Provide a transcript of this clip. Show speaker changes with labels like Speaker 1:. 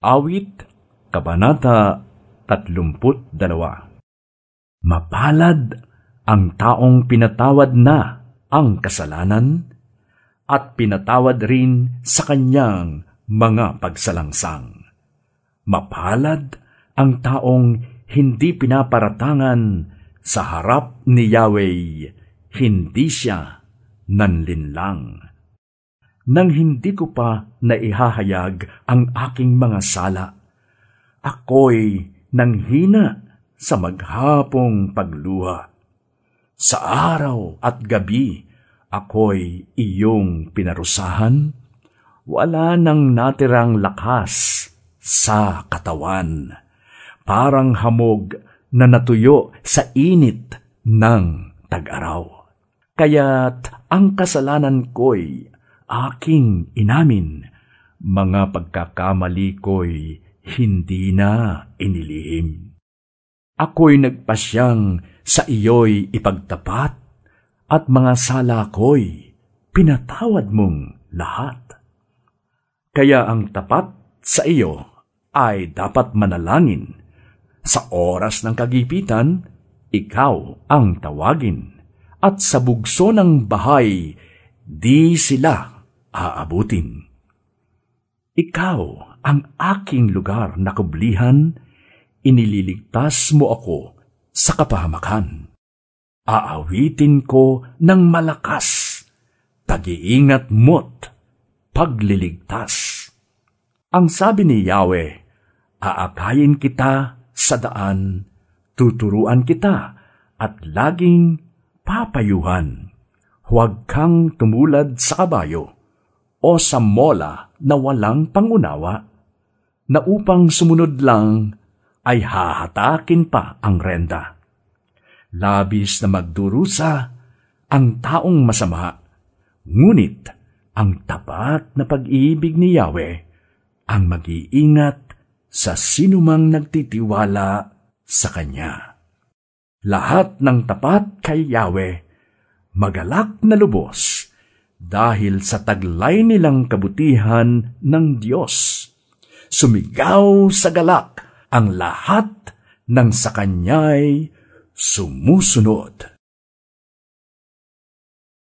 Speaker 1: Awit, Kabanata 32 Mapalad ang taong pinatawad na ang kasalanan at pinatawad rin sa kanyang mga pagsalangsang. Mapalad ang taong hindi pinaparatangan sa harap ni Yahweh, hindi siya nanlinlang nang hindi ko pa naihahayag ang aking mga sala. Ako'y nanghina sa maghapong pagluha. Sa araw at gabi, ako'y iyong pinarusahan. Wala nang natirang lakas sa katawan. Parang hamog na natuyo sa init ng tag-araw. Kaya't ang kasalanan ko'y aking inamin, mga pagkakamali ko'y hindi na inilihim. Ako'y nagpasyang sa iyo'y ipagtapat at mga sala ko'y pinatawad mong lahat. Kaya ang tapat sa iyo ay dapat manalangin. Sa oras ng kagipitan, ikaw ang tawagin. At sa bugso ng bahay, di sila aabutin. Ikaw ang aking lugar na kublihan, inililigtas mo ako sa kapahamakan. Aawitin ko ng malakas, pag-iingat mo't pagliligtas. Ang sabi ni Yahweh, aakayin kita sa daan, tuturuan kita, at laging papayuhan. Huwag kang tumulad sa kabayo o sa mola na walang pangunawa, na upang sumunod lang ay hahatakin pa ang renda. Labis na magdurusa ang taong masama, ngunit ang tapat na pag-ibig ni Yahweh ang mag-iingat sa sinumang nagtitiwala sa Kanya. Lahat ng tapat kay Yahweh, magalak na lubos, dahil sa taglay nilang kabutihan ng Diyos. Sumigaw sa galak ang lahat ng sa kanya'y sumusunod.